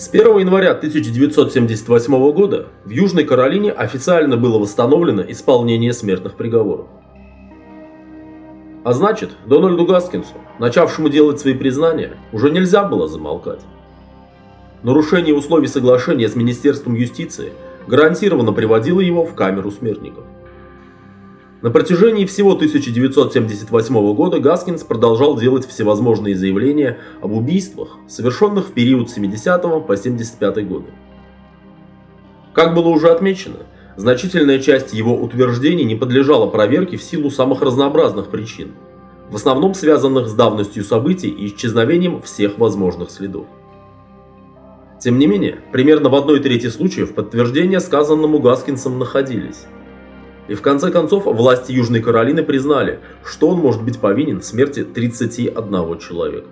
С 1 января 1978 года в Южной Каролине официально было восстановлено исполнение смертных приговоров. А значит, Дональду Гаскинсу, начавшему делать свои признания, уже нельзя было замолкать. Нарушение условий соглашения с Министерством юстиции гарантированно приводило его в камеру смертников. На протяжении всего 1978 года Гаскинс продолжал делать всевозможные заявления об убийствах, совершенных в период с 70 по 75 годы. Как было уже отмечено, значительная часть его утверждений не подлежала проверке в силу самых разнообразных причин, в основном связанных с давностью событий и исчезновением всех возможных следов. Тем не менее, примерно в одной трети случаев подтверждения сказанному Гаскинсом находились. И в конце концов власти Южной Каролины признали, что он может быть повинен в смерти 31 человека.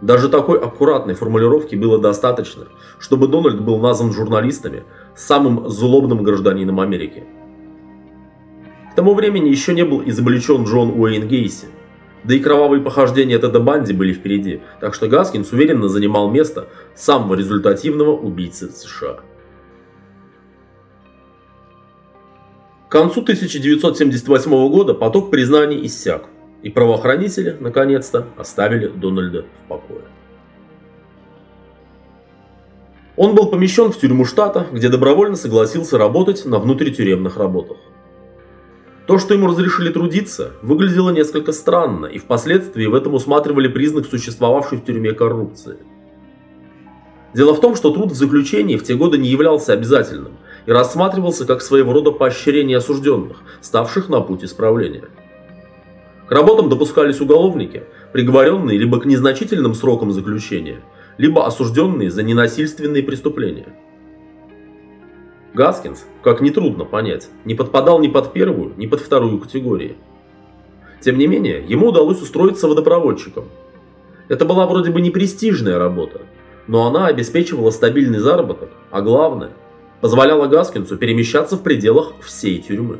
Даже такой аккуратной формулировки было достаточно, чтобы Дональд был назван журналистами самым злобным гражданином Америки. К тому времени еще не был изобличен Джон Уэйн Гейси, да и кровавые похождения Теда Банди были впереди, так что Гаскинс уверенно занимал место самого результативного убийцы США. К концу 1978 года поток признаний иссяк, и правоохранители, наконец-то, оставили Дональда в покое. Он был помещен в тюрьму штата, где добровольно согласился работать на внутритюремных работах. То, что ему разрешили трудиться, выглядело несколько странно, и впоследствии в этом усматривали признак существовавшей в тюрьме коррупции. Дело в том, что труд в заключении в те годы не являлся обязательным, и рассматривался как своего рода поощрение осужденных, ставших на путь исправления. К работам допускались уголовники, приговоренные либо к незначительным срокам заключения, либо осужденные за ненасильственные преступления. Гаскинс, как нетрудно понять, не подпадал ни под первую, ни под вторую категории. Тем не менее, ему удалось устроиться водопроводчиком. Это была вроде бы не престижная работа, но она обеспечивала стабильный заработок, а главное, позволяла Гаскинсу перемещаться в пределах всей тюрьмы.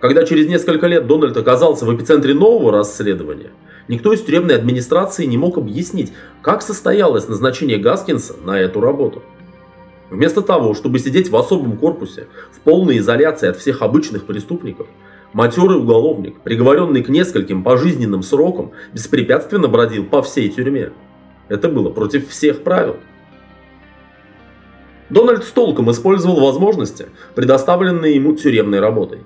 Когда через несколько лет Дональд оказался в эпицентре нового расследования, никто из тюремной администрации не мог объяснить, как состоялось назначение Гаскинса на эту работу. Вместо того, чтобы сидеть в особом корпусе, в полной изоляции от всех обычных преступников, матерый уголовник, приговоренный к нескольким пожизненным срокам, беспрепятственно бродил по всей тюрьме. Это было против всех правил. Дональд с толком использовал возможности, предоставленные ему тюремной работой.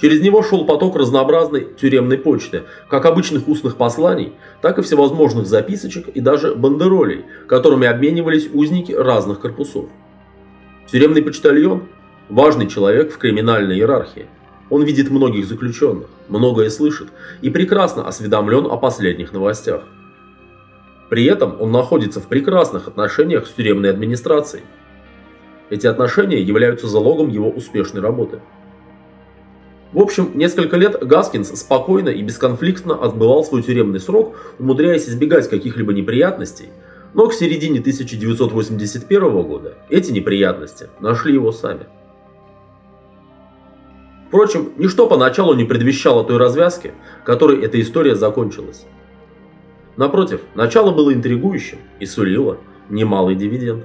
Через него шел поток разнообразной тюремной почты, как обычных устных посланий, так и всевозможных записочек и даже бандеролей, которыми обменивались узники разных корпусов. Тюремный почтальон – важный человек в криминальной иерархии. Он видит многих заключенных, многое слышит и прекрасно осведомлен о последних новостях. При этом он находится в прекрасных отношениях с тюремной администрацией. Эти отношения являются залогом его успешной работы. В общем, несколько лет Гаскинс спокойно и бесконфликтно отбывал свой тюремный срок, умудряясь избегать каких-либо неприятностей, но к середине 1981 года эти неприятности нашли его сами. Впрочем, ничто поначалу не предвещало той развязки, которой эта история закончилась. Напротив, начало было интригующим и сулило немалый дивиденд.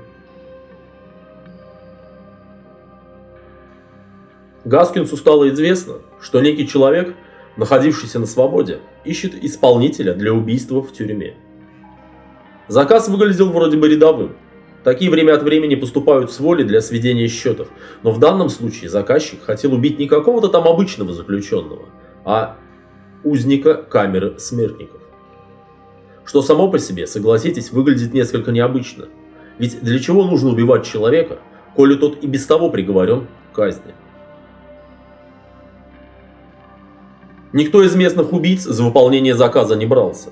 Гаскинсу стало известно, что некий человек, находившийся на свободе, ищет исполнителя для убийства в тюрьме. Заказ выглядел вроде бы рядовым. Такие время от времени поступают с воли для сведения счетов, но в данном случае заказчик хотел убить не какого-то там обычного заключенного, а узника камеры смертников. Что само по себе, согласитесь, выглядит несколько необычно. Ведь для чего нужно убивать человека, коли тот и без того приговорен к казни? Никто из местных убийц за выполнение заказа не брался.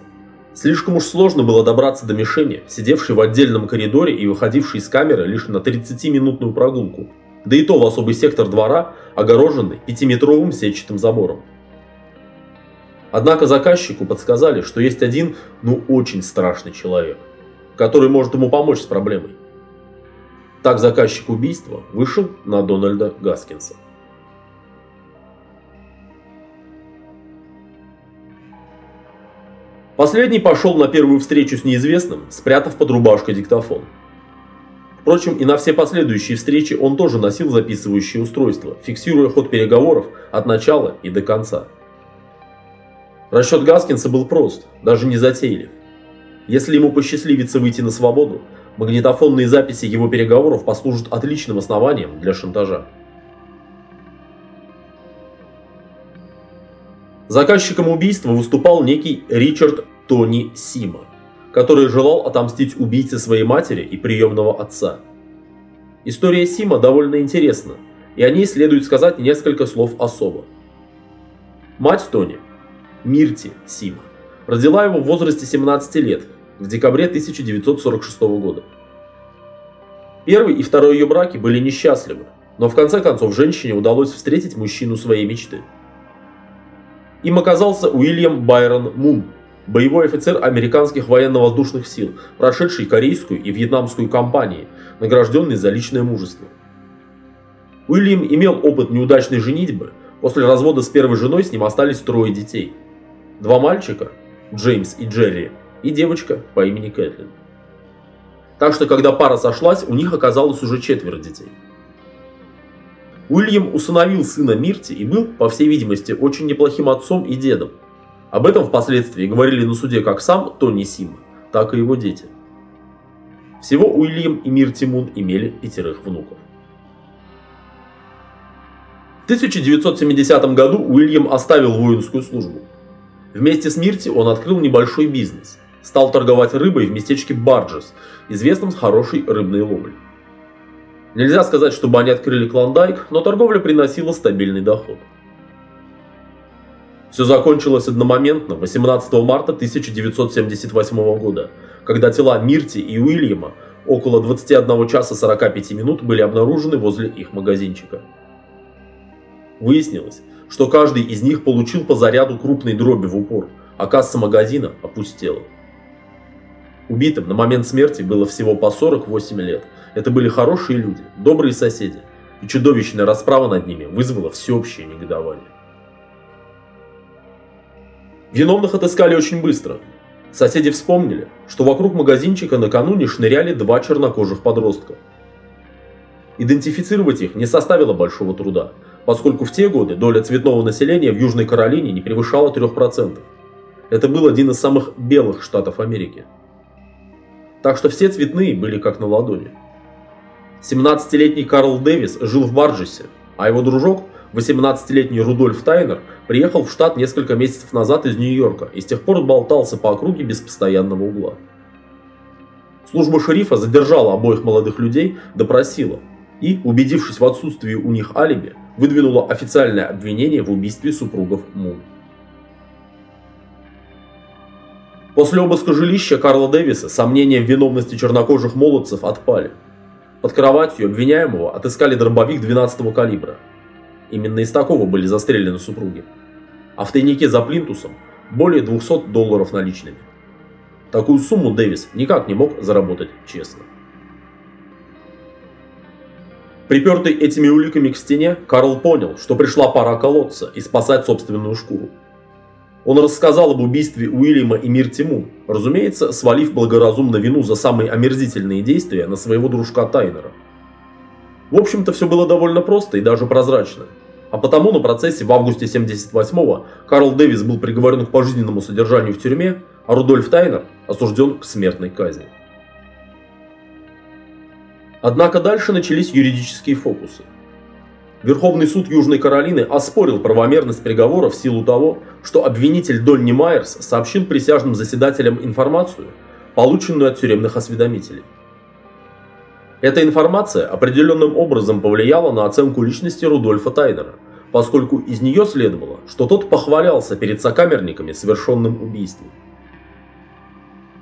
Слишком уж сложно было добраться до мишени, сидевшей в отдельном коридоре и выходившей из камеры лишь на 30-минутную прогулку, да и то в особый сектор двора, огороженный пятиметровым сетчатым забором. Однако заказчику подсказали, что есть один, ну очень страшный человек, который может ему помочь с проблемой. Так заказчик убийства вышел на Дональда Гаскинса. Последний пошел на первую встречу с неизвестным, спрятав под рубашкой диктофон. Впрочем, и на все последующие встречи он тоже носил записывающее устройство, фиксируя ход переговоров от начала и до конца. Расчет Гаскинса был прост, даже не затейлив. Если ему посчастливится выйти на свободу, магнитофонные записи его переговоров послужат отличным основанием для шантажа. Заказчиком убийства выступал некий Ричард Тони Сима, который желал отомстить убийце своей матери и приемного отца. История Сима довольно интересна, и о ней следует сказать несколько слов особо. Мать Тони, Мирти Сима, родила его в возрасте 17 лет, в декабре 1946 года. Первый и второй ее браки были несчастливы, но в конце концов женщине удалось встретить мужчину своей мечты – им оказался Уильям Байрон Мун, боевой офицер американских военно-воздушных сил, прошедший корейскую и вьетнамскую кампании, награжденный за личное мужество. Уильям имел опыт неудачной женитьбы, после развода с первой женой с ним остались трое детей. Два мальчика, Джеймс и Джерри, и девочка по имени Кэтлин. Так что, когда пара сошлась, у них оказалось уже четверо детей. Уильям усыновил сына Мирти и был, по всей видимости, очень неплохим отцом и дедом. Об этом впоследствии говорили на суде как сам Тони Сим, так и его дети. Всего Уильям и Мирти Мун имели пятерых внуков. В 1970 году Уильям оставил воинскую службу. Вместе с Мирти он открыл небольшой бизнес. Стал торговать рыбой в местечке Барджес, известном с хорошей рыбной ловлей. Нельзя сказать, чтобы они открыли клондайк, но торговля приносила стабильный доход. Все закончилось одномоментно 18 марта 1978 года, когда тела Мирти и Уильяма около 21 часа 45 минут были обнаружены возле их магазинчика. Выяснилось, что каждый из них получил по заряду крупной дроби в упор, а касса магазина опустела. Убитым на момент смерти было всего по 48 лет. Это были хорошие люди, добрые соседи. И чудовищная расправа над ними вызвала всеобщее негодование. Виновных отыскали очень быстро. Соседи вспомнили, что вокруг магазинчика накануне шныряли два чернокожих подростка. Идентифицировать их не составило большого труда, поскольку в те годы доля цветного населения в Южной Каролине не превышала 3%. Это был один из самых белых штатов Америки так что все цветные были как на ладони. 17-летний Карл Дэвис жил в Барджесе, а его дружок, 18-летний Рудольф Тайнер, приехал в штат несколько месяцев назад из Нью-Йорка и с тех пор болтался по округе без постоянного угла. Служба шерифа задержала обоих молодых людей, допросила и, убедившись в отсутствии у них алиби, выдвинула официальное обвинение в убийстве супругов Мун. После обыска жилища Карла Дэвиса сомнения в виновности чернокожих молодцев отпали. Под кроватью обвиняемого отыскали дробовик 12-го калибра. Именно из такого были застрелены супруги. А в тайнике за плинтусом более 200 долларов наличными. Такую сумму Дэвис никак не мог заработать честно. Припертый этими уликами к стене, Карл понял, что пришла пора колоться и спасать собственную шкуру. Он рассказал об убийстве Уильяма и Мир Тиму, разумеется, свалив благоразумно вину за самые омерзительные действия на своего дружка Тайнера. В общем-то, все было довольно просто и даже прозрачно. А потому на процессе в августе 78-го Карл Дэвис был приговорен к пожизненному содержанию в тюрьме, а Рудольф Тайнер осужден к смертной казни. Однако дальше начались юридические фокусы. Верховный суд Южной Каролины оспорил правомерность приговора в силу того, что обвинитель Донни Майерс сообщил присяжным заседателям информацию, полученную от тюремных осведомителей. Эта информация определенным образом повлияла на оценку личности Рудольфа Тайнера, поскольку из нее следовало, что тот похвалялся перед сокамерниками совершенным убийством.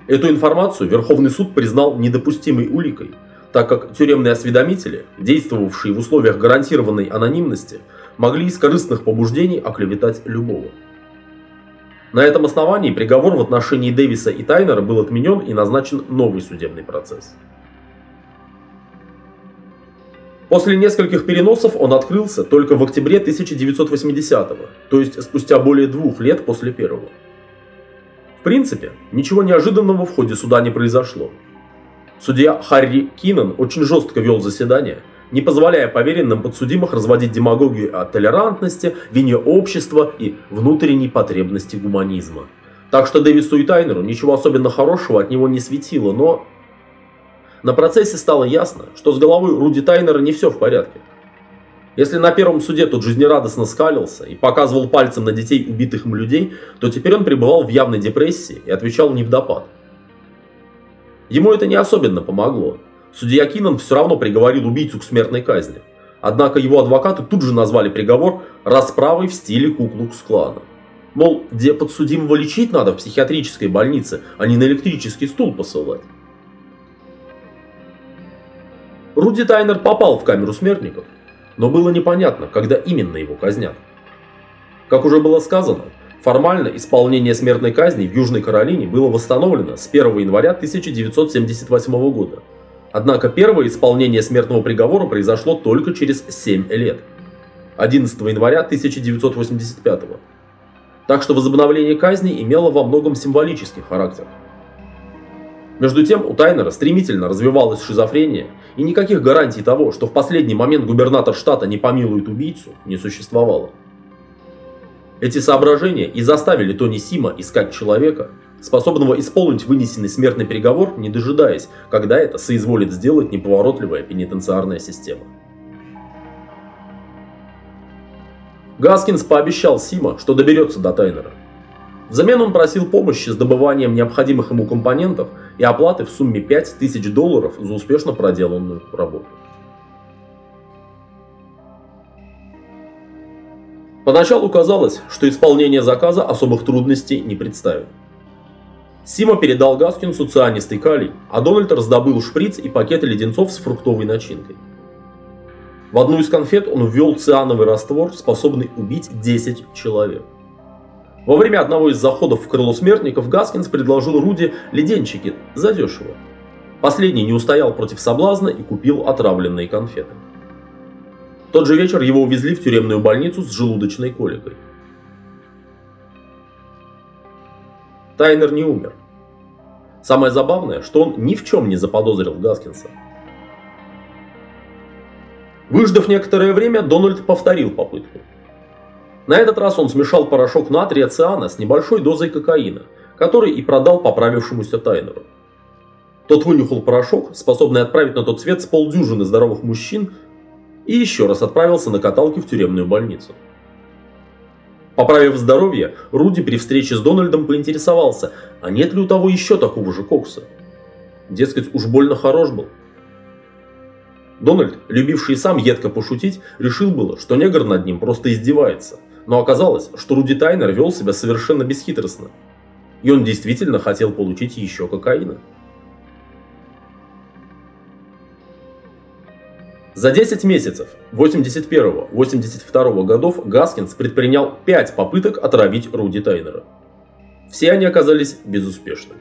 Эту информацию Верховный суд признал недопустимой уликой – так как тюремные осведомители, действовавшие в условиях гарантированной анонимности, могли из корыстных побуждений оклеветать любого. На этом основании приговор в отношении Дэвиса и Тайнера был отменен и назначен новый судебный процесс. После нескольких переносов он открылся только в октябре 1980-го, то есть спустя более двух лет после первого. В принципе, ничего неожиданного в ходе суда не произошло. Судья Харри Киннон очень жестко вел заседание, не позволяя поверенным подсудимых разводить демагогию о толерантности, вине общества и внутренней потребности гуманизма. Так что Дэвису и Тайнеру ничего особенно хорошего от него не светило, но... На процессе стало ясно, что с головой Руди Тайнера не все в порядке. Если на первом суде тот жизнерадостно скалился и показывал пальцем на детей убитых им людей, то теперь он пребывал в явной депрессии и отвечал не в допад. Ему это не особенно помогло. Судья Киннон все равно приговорил убийцу к смертной казни. Однако его адвокаты тут же назвали приговор расправой в стиле Куклукс-клана. Мол, где подсудимого лечить надо в психиатрической больнице, а не на электрический стул посылать. Руди Тайнер попал в камеру смертников, но было непонятно, когда именно его казнят. Как уже было сказано, формально исполнение смертной казни в Южной Каролине было восстановлено с 1 января 1978 года. Однако первое исполнение смертного приговора произошло только через 7 лет. 11 января 1985 года. Так что возобновление казни имело во многом символический характер. Между тем, у Тайнера стремительно развивалась шизофрения, и никаких гарантий того, что в последний момент губернатор штата не помилует убийцу, не существовало. Эти соображения и заставили Тони Сима искать человека, способного исполнить вынесенный смертный приговор, не дожидаясь, когда это соизволит сделать неповоротливая пенитенциарная система. Гаскинс пообещал Сима, что доберется до Тайнера. Взамен он просил помощи с добыванием необходимых ему компонентов и оплаты в сумме 5000 долларов за успешно проделанную работу. Поначалу казалось, что исполнение заказа особых трудностей не представит. Сима передал Гаскинсу цианистый калий, а Дональд раздобыл шприц и пакеты леденцов с фруктовой начинкой. В одну из конфет он ввел циановый раствор, способный убить 10 человек. Во время одного из заходов в крыло смертников Гаскинс предложил Руди леденчики задешево. Последний не устоял против соблазна и купил отравленные конфеты. Тот же вечер его увезли в тюремную больницу с желудочной коликой. Тайнер не умер. Самое забавное, что он ни в чем не заподозрил Гаскинса. Выждав некоторое время, Дональд повторил попытку. На этот раз он смешал порошок натрия циана с небольшой дозой кокаина, который и продал поправившемуся Тайнеру. Тот вынюхал порошок, способный отправить на тот свет с полдюжины здоровых мужчин, и еще раз отправился на каталке в тюремную больницу. Поправив здоровье, Руди при встрече с Дональдом поинтересовался, а нет ли у того еще такого же кокса. Дескать, уж больно хорош был. Дональд, любивший сам едко пошутить, решил было, что негр над ним просто издевается. Но оказалось, что Руди Тайнер вел себя совершенно бесхитростно. И он действительно хотел получить еще кокаина. За 10 месяцев 81-82 годов Гаскинс предпринял 5 попыток отравить Руди Тайнера. Все они оказались безуспешны.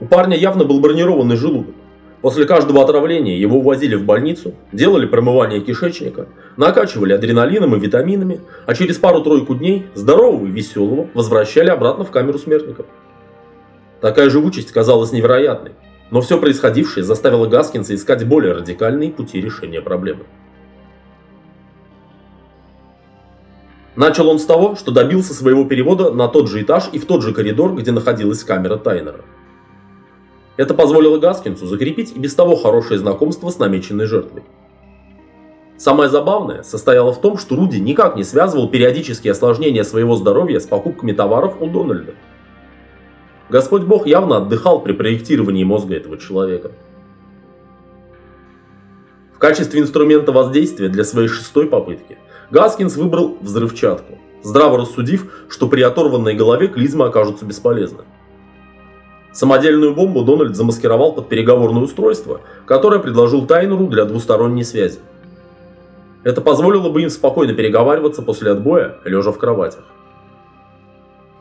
У парня явно был бронированный желудок, После каждого отравления его увозили в больницу, делали промывание кишечника, накачивали адреналином и витаминами, а через пару-тройку дней здорового и веселого возвращали обратно в камеру смертников. Такая живучесть казалась невероятной, но все происходившее заставило Гаскинса искать более радикальные пути решения проблемы. Начал он с того, что добился своего перевода на тот же этаж и в тот же коридор, где находилась камера Тайнера. Это позволило Гаскинсу закрепить и без того хорошее знакомство с намеченной жертвой. Самое забавное состояло в том, что Руди никак не связывал периодические осложнения своего здоровья с покупками товаров у Дональда. Господь Бог явно отдыхал при проектировании мозга этого человека. В качестве инструмента воздействия для своей шестой попытки Гаскинс выбрал взрывчатку, здраво рассудив, что при оторванной голове клизмы окажутся бесполезны. Самодельную бомбу Дональд замаскировал под переговорное устройство, которое предложил Тайнеру для двусторонней связи. Это позволило бы им спокойно переговариваться после отбоя, лежа в кроватях.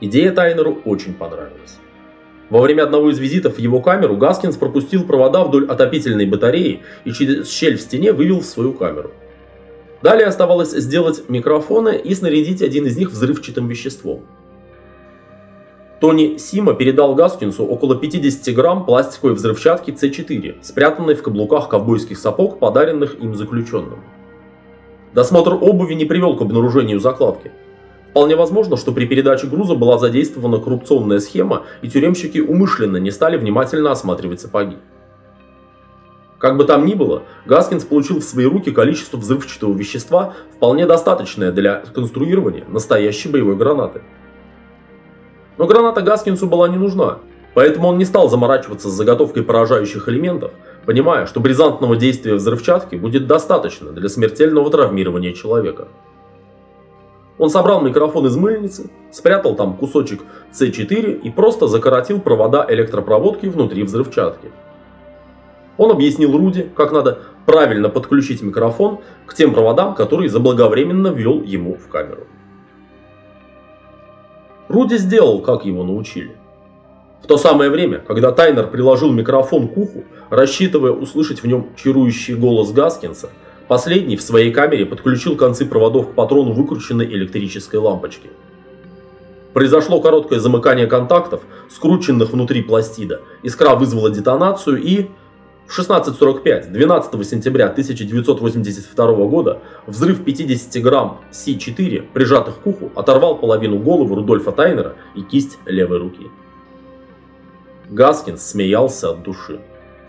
Идея Тайнеру очень понравилась. Во время одного из визитов в его камеру Гаскинс пропустил провода вдоль отопительной батареи и через щель в стене вывел в свою камеру. Далее оставалось сделать микрофоны и снарядить один из них взрывчатым веществом. Тони Сима передал Гаскинсу около 50 грамм пластиковой взрывчатки С4, спрятанной в каблуках ковбойских сапог, подаренных им заключенным. Досмотр обуви не привел к обнаружению закладки. Вполне возможно, что при передаче груза была задействована коррупционная схема, и тюремщики умышленно не стали внимательно осматривать сапоги. Как бы там ни было, Гаскинс получил в свои руки количество взрывчатого вещества, вполне достаточное для конструирования настоящей боевой гранаты. Но граната Гаскинсу была не нужна, поэтому он не стал заморачиваться с заготовкой поражающих элементов, понимая, что бризантного действия взрывчатки будет достаточно для смертельного травмирования человека. Он собрал микрофон из мыльницы, спрятал там кусочек С4 и просто закоротил провода электропроводки внутри взрывчатки. Он объяснил Руди, как надо правильно подключить микрофон к тем проводам, которые заблаговременно ввел ему в камеру. Руди сделал, как его научили. В то самое время, когда Тайнер приложил микрофон к уху, рассчитывая услышать в нем чарующий голос Гаскинса, последний в своей камере подключил концы проводов к патрону выкрученной электрической лампочки. Произошло короткое замыкание контактов, скрученных внутри пластида, искра вызвала детонацию и... В 16.45, 12 сентября 1982 года, взрыв 50 грамм С4, прижатых к уху, оторвал половину головы Рудольфа Тайнера и кисть левой руки. Гаскинс смеялся от души.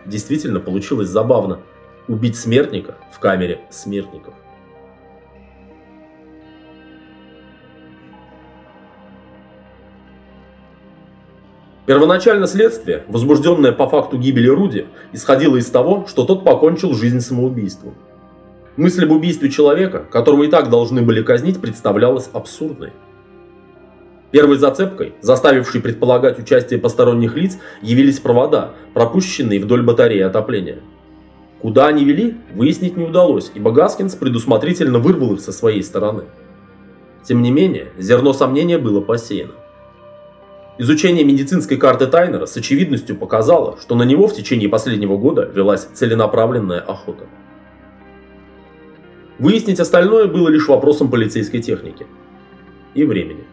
Действительно получилось забавно. Убить смертника в камере смертников. Первоначально следствие, возбужденное по факту гибели Руди, исходило из того, что тот покончил жизнь самоубийством. Мысль об убийстве человека, которого и так должны были казнить, представлялась абсурдной. Первой зацепкой, заставившей предполагать участие посторонних лиц, явились провода, пропущенные вдоль батареи отопления. Куда они вели, выяснить не удалось, ибо Гаскинс предусмотрительно вырвал их со своей стороны. Тем не менее, зерно сомнения было посеяно. Изучение медицинской карты Тайнера с очевидностью показало, что на него в течение последнего года велась целенаправленная охота. Выяснить остальное было лишь вопросом полицейской техники и времени.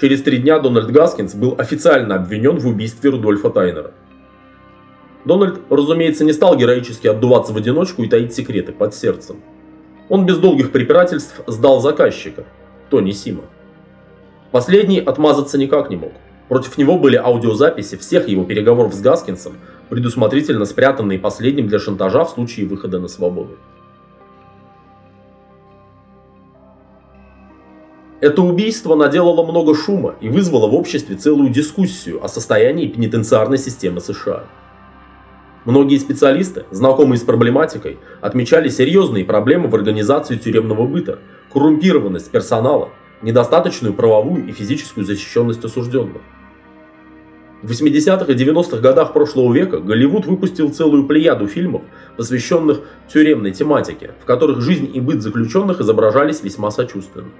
Через три дня Дональд Гаскинс был официально обвинен в убийстве Рудольфа Тайнера. Дональд, разумеется, не стал героически отдуваться в одиночку и таить секреты под сердцем. Он без долгих препирательств сдал заказчика, Тони Сима. Последний отмазаться никак не мог. Против него были аудиозаписи всех его переговоров с Гаскинсом, предусмотрительно спрятанные последним для шантажа в случае выхода на свободу. Это убийство наделало много шума и вызвало в обществе целую дискуссию о состоянии пенитенциарной системы США. Многие специалисты, знакомые с проблематикой, отмечали серьезные проблемы в организации тюремного быта, коррумпированность персонала, недостаточную правовую и физическую защищенность осужденных. В 80-х и 90-х годах прошлого века Голливуд выпустил целую плеяду фильмов, посвященных тюремной тематике, в которых жизнь и быт заключенных изображались весьма сочувственно.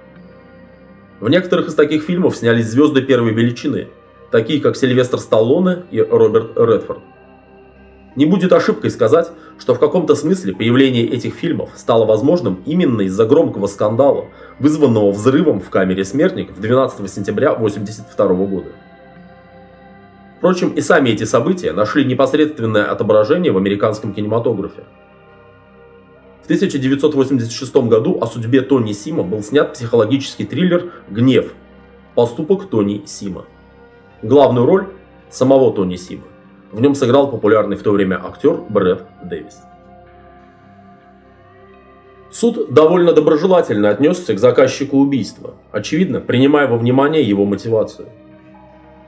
В некоторых из таких фильмов снялись звезды первой величины, такие как Сильвестр Сталлоне и Роберт Редфорд. Не будет ошибкой сказать, что в каком-то смысле появление этих фильмов стало возможным именно из-за громкого скандала, вызванного взрывом в камере смертников 12 сентября 1982 года. Впрочем, и сами эти события нашли непосредственное отображение в американском кинематографе. В 1986 году о судьбе Тони Сима был снят психологический триллер «Гнев. Поступок Тони Сима». Главную роль – самого Тони Сима. В нем сыграл популярный в то время актер Брэд Дэвис. Суд довольно доброжелательно отнесся к заказчику убийства, очевидно, принимая во внимание его мотивацию –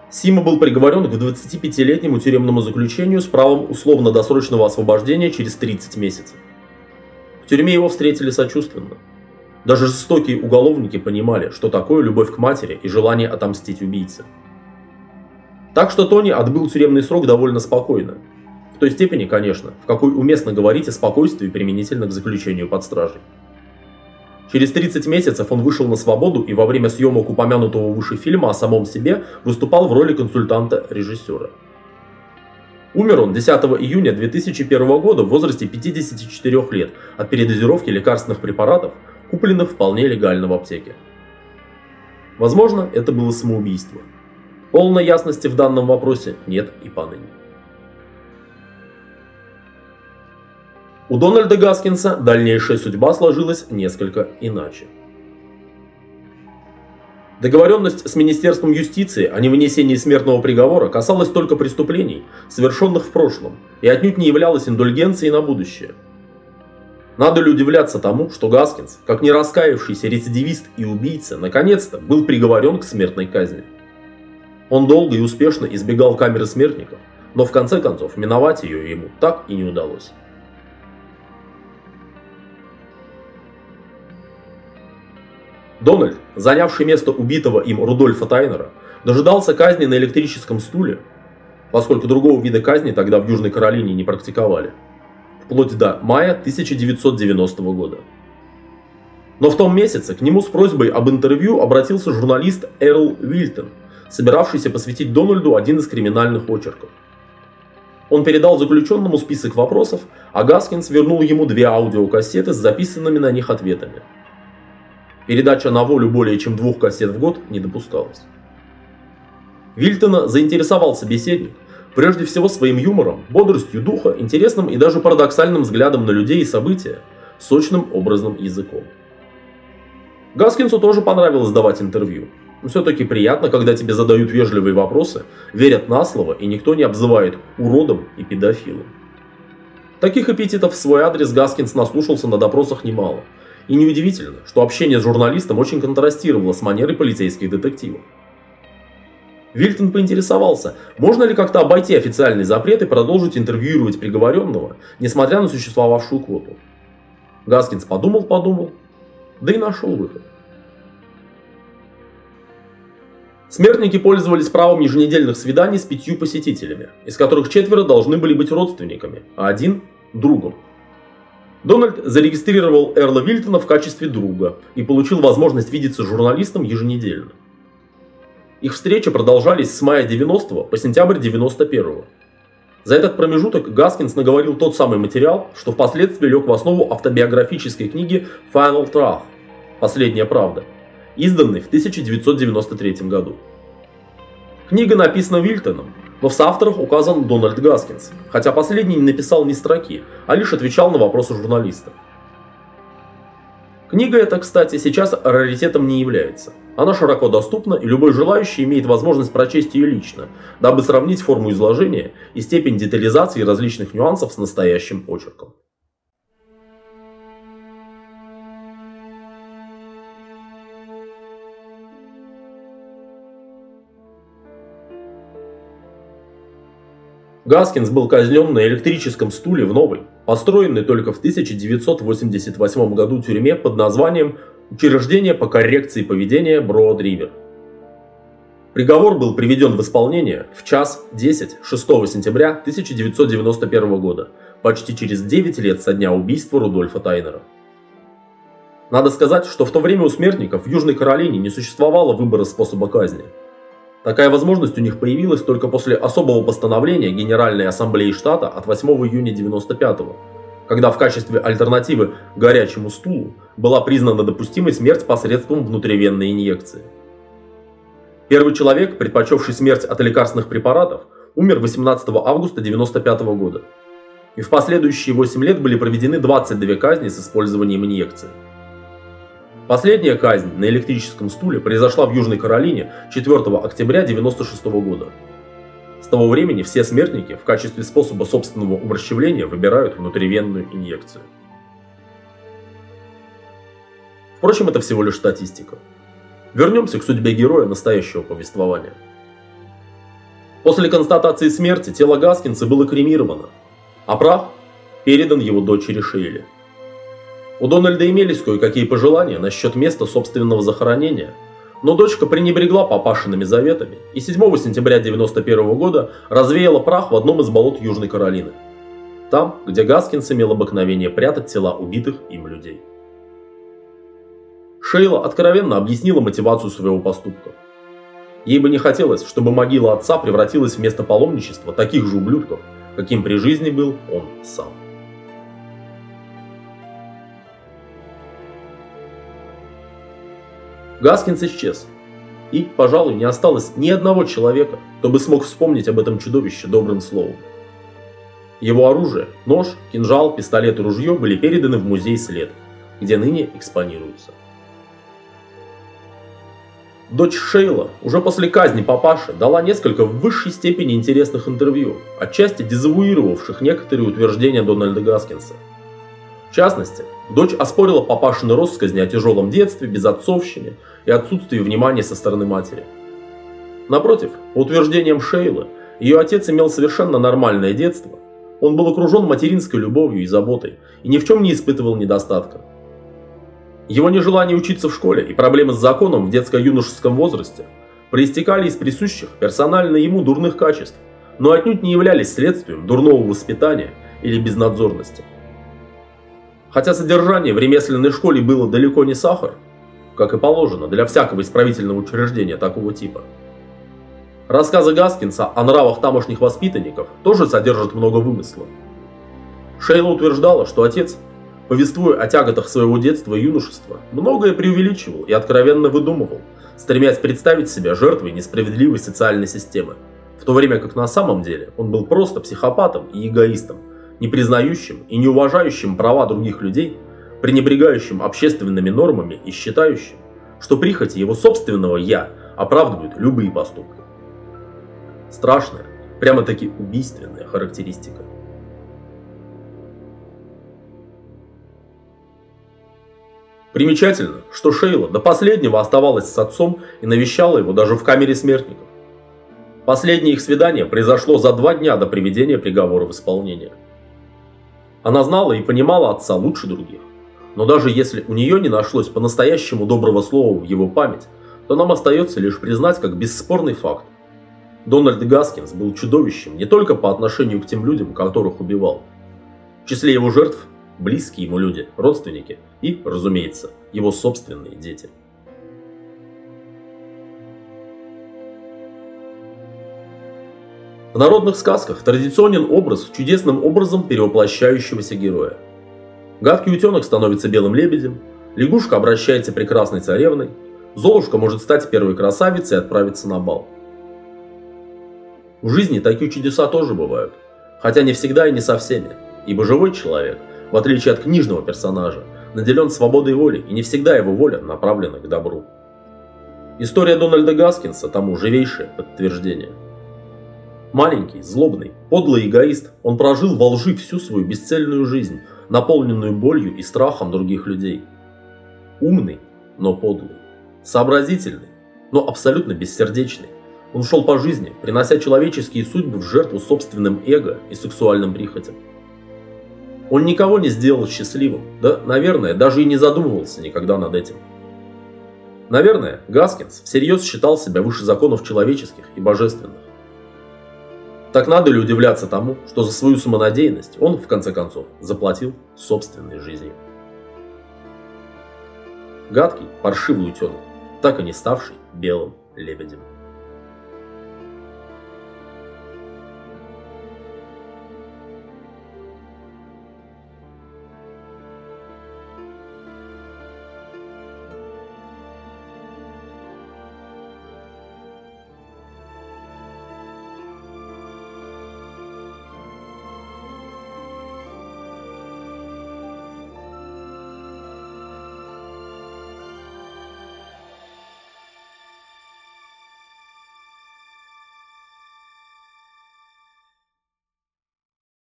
Сима был приговорен к 25-летнему тюремному заключению с правом условно-досрочного освобождения через 30 месяцев. В тюрьме его встретили сочувственно. Даже жестокие уголовники понимали, что такое любовь к матери и желание отомстить убийце. Так что Тони отбыл тюремный срок довольно спокойно. В той степени, конечно, в какой уместно говорить о спокойствии применительно к заключению под стражей. Через 30 месяцев он вышел на свободу и во время съемок упомянутого выше фильма о самом себе выступал в роли консультанта режиссера. Умер он 10 июня 2001 года в возрасте 54 лет от передозировки лекарственных препаратов, купленных вполне легально в аптеке. Возможно, это было самоубийство. Полной ясности в данном вопросе нет и поныне. У Дональда Гаскинса дальнейшая судьба сложилась несколько иначе. Договоренность с Министерством юстиции о невынесении смертного приговора касалась только преступлений, совершенных в прошлом, и отнюдь не являлась индульгенцией на будущее. Надо ли удивляться тому, что Гаскинс, как не раскаявшийся рецидивист и убийца, наконец-то был приговорен к смертной казни. Он долго и успешно избегал камеры смертников, но в конце концов миновать ее ему так и не удалось. Дональд, занявший место убитого им Рудольфа Тайнера, дожидался казни на электрическом стуле, поскольку другого вида казни тогда в Южной Каролине не практиковали, вплоть до мая 1990 года. Но в том месяце к нему с просьбой об интервью обратился журналист Эрл Вильтон, собиравшийся посвятить Дональду один из криминальных очерков. Он передал заключенному список вопросов, а Гаскинс вернул ему две аудиокассеты с записанными на них ответами – Передача на волю более чем двух кассет в год не допускалась. Вильтона заинтересовал собеседник, прежде всего своим юмором, бодростью духа, интересным и даже парадоксальным взглядом на людей и события, сочным образным языком. Гаскинсу тоже понравилось давать интервью. Но все-таки приятно, когда тебе задают вежливые вопросы, верят на слово и никто не обзывает уродом и педофилом. Таких эпитетов в свой адрес Гаскинс наслушался на допросах немало – и неудивительно, что общение с журналистом очень контрастировало с манерой полицейских детективов. Вильтон поинтересовался, можно ли как-то обойти официальный запрет и продолжить интервьюировать приговоренного, несмотря на существовавшую квоту. Гаскинс подумал-подумал, да и нашел выход. Смертники пользовались правом еженедельных свиданий с пятью посетителями, из которых четверо должны были быть родственниками, а один – другом. Дональд зарегистрировал Эрла Вильтона в качестве друга и получил возможность видеться с журналистом еженедельно. Их встречи продолжались с мая 90 по сентябрь 91 За этот промежуток Гаскинс наговорил тот самый материал, что впоследствии лег в основу автобиографической книги Final Truth – «Последняя правда», изданной в 1993 году. Книга написана Вильтоном, но в соавторах указан Дональд Гаскинс, хотя последний не написал ни строки, а лишь отвечал на вопросы журналиста. Книга эта, кстати, сейчас раритетом не является. Она широко доступна, и любой желающий имеет возможность прочесть ее лично, дабы сравнить форму изложения и степень детализации различных нюансов с настоящим очерком. Гаскинс был казнен на электрическом стуле в новой, построенной только в 1988 году тюрьме под названием «Учреждение по коррекции поведения Броуд-Ривер». Приговор был приведен в исполнение в час 10 6 сентября 1991 года, почти через 9 лет со дня убийства Рудольфа Тайнера. Надо сказать, что в то время у смертников в Южной Каролине не существовало выбора способа казни – Такая возможность у них появилась только после особого постановления Генеральной Ассамблеи Штата от 8 июня 1995 когда в качестве альтернативы горячему стулу была признана допустимой смерть посредством внутривенной инъекции. Первый человек, предпочевший смерть от лекарственных препаратов, умер 18 августа 1995 года. И в последующие 8 лет были проведены 22 казни с использованием инъекции. Последняя казнь на электрическом стуле произошла в Южной Каролине 4 октября 1996 года. С того времени все смертники в качестве способа собственного умерщвления выбирают внутривенную инъекцию. Впрочем, это всего лишь статистика. Вернемся к судьбе героя настоящего повествования. После констатации смерти тело Гаскинса было кремировано, а прах передан его дочери Шейли – у Дональда имелись кое-какие пожелания насчет места собственного захоронения, но дочка пренебрегла папашиными заветами и 7 сентября 1991 года развеяла прах в одном из болот Южной Каролины. Там, где Гаскинс имел обыкновение прятать тела убитых им людей. Шейла откровенно объяснила мотивацию своего поступка. Ей бы не хотелось, чтобы могила отца превратилась в место паломничества таких же ублюдков, каким при жизни был он сам. Гаскинс исчез. И, пожалуй, не осталось ни одного человека, кто бы смог вспомнить об этом чудовище добрым словом. Его оружие, нож, кинжал, пистолет и ружье были переданы в музей след, где ныне экспонируются. Дочь Шейла уже после казни папаши дала несколько в высшей степени интересных интервью, отчасти дезавуировавших некоторые утверждения Дональда Гаскинса. Частности, дочь оспорила папашины россказни о тяжелом детстве, безотцовщине и отсутствии внимания со стороны матери. Напротив, по утверждениям Шейлы, ее отец имел совершенно нормальное детство. Он был окружен материнской любовью и заботой и ни в чем не испытывал недостатка. Его нежелание учиться в школе и проблемы с законом в детско-юношеском возрасте проистекали из присущих персонально ему дурных качеств, но отнюдь не являлись следствием дурного воспитания или безнадзорности. Хотя содержание в ремесленной школе было далеко не сахар, как и положено для всякого исправительного учреждения такого типа. Рассказы Гаскинса о нравах тамошних воспитанников тоже содержат много вымысла. Шейла утверждала, что отец повествуя о тяготах своего детства и юношества, многое преувеличивал и откровенно выдумывал, стремясь представить себя жертвой несправедливой социальной системы, в то время как на самом деле он был просто психопатом и эгоистом, не признающим и не уважающим права других людей, пренебрегающим общественными нормами и считающим, что прихоти его собственного «я» оправдывают любые поступки. Страшная, прямо-таки убийственная характеристика. Примечательно, что Шейла до последнего оставалась с отцом и навещала его даже в камере смертников. Последнее их свидание произошло за два дня до приведения приговора в исполнение. Она знала и понимала отца лучше других. Но даже если у нее не нашлось по-настоящему доброго слова в его память, то нам остается лишь признать как бесспорный факт. Дональд Гаскинс был чудовищем не только по отношению к тем людям, которых убивал. В числе его жертв близкие ему люди, родственники и, разумеется, его собственные дети. В народных сказках традиционен образ чудесным образом перевоплощающегося героя. Гадкий утенок становится белым лебедем, лягушка обращается прекрасной царевной, Золушка может стать первой красавицей и отправиться на бал. В жизни такие чудеса тоже бывают, хотя не всегда и не со всеми, ибо живой человек – в отличие от книжного персонажа, наделен свободой воли, и не всегда его воля направлена к добру. История Дональда Гаскинса тому живейшее подтверждение. Маленький, злобный, подлый эгоист, он прожил во лжи всю свою бесцельную жизнь, наполненную болью и страхом других людей. Умный, но подлый. Сообразительный, но абсолютно бессердечный. Он шел по жизни, принося человеческие судьбы в жертву собственным эго и сексуальным прихотям. Он никого не сделал счастливым, да, наверное, даже и не задумывался никогда над этим. Наверное, Гаскинс всерьез считал себя выше законов человеческих и божественных. Так надо ли удивляться тому, что за свою самонадеянность он, в конце концов, заплатил собственной жизнью. Гадкий, паршивый утенок, так и не ставший белым лебедем.